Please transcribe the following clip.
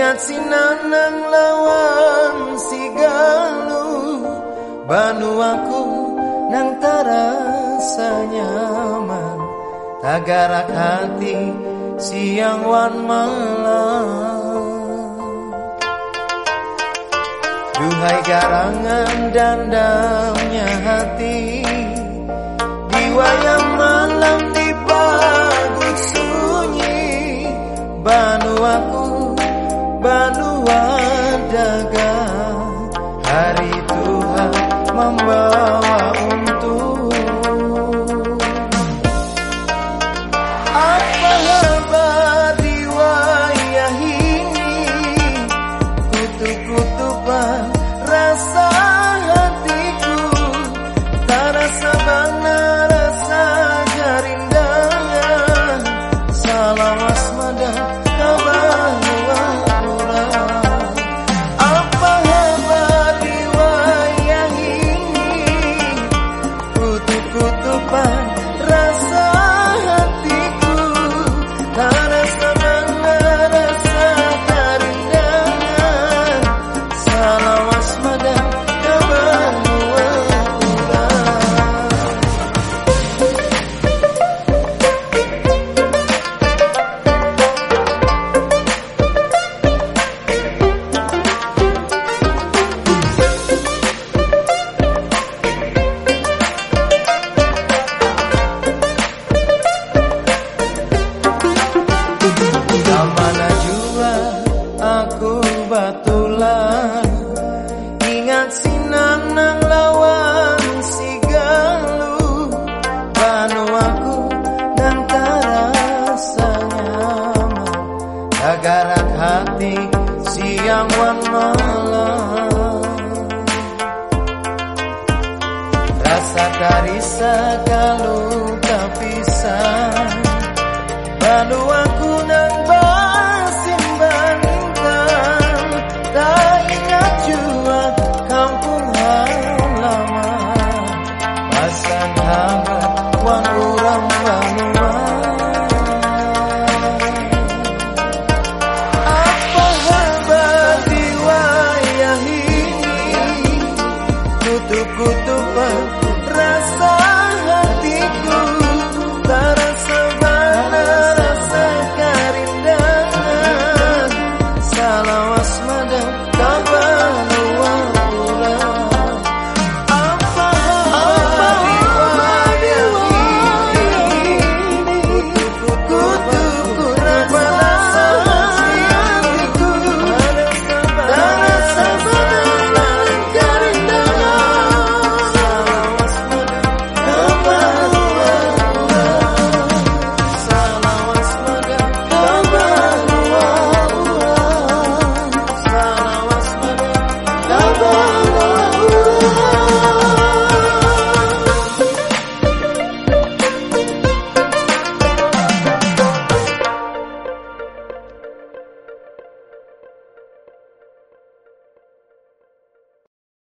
sinanang lawan si galu Banu aku nang terasa nyaman. Tagarak hati siang wan malam. Duhai garangan dan damnya hati Di wayang malam number batulan Ingat sinanang lawan si galu Banu aku dan terasa nyaman Agarak hati siang wan malam. Rasa karisa tak pisah Lalu aku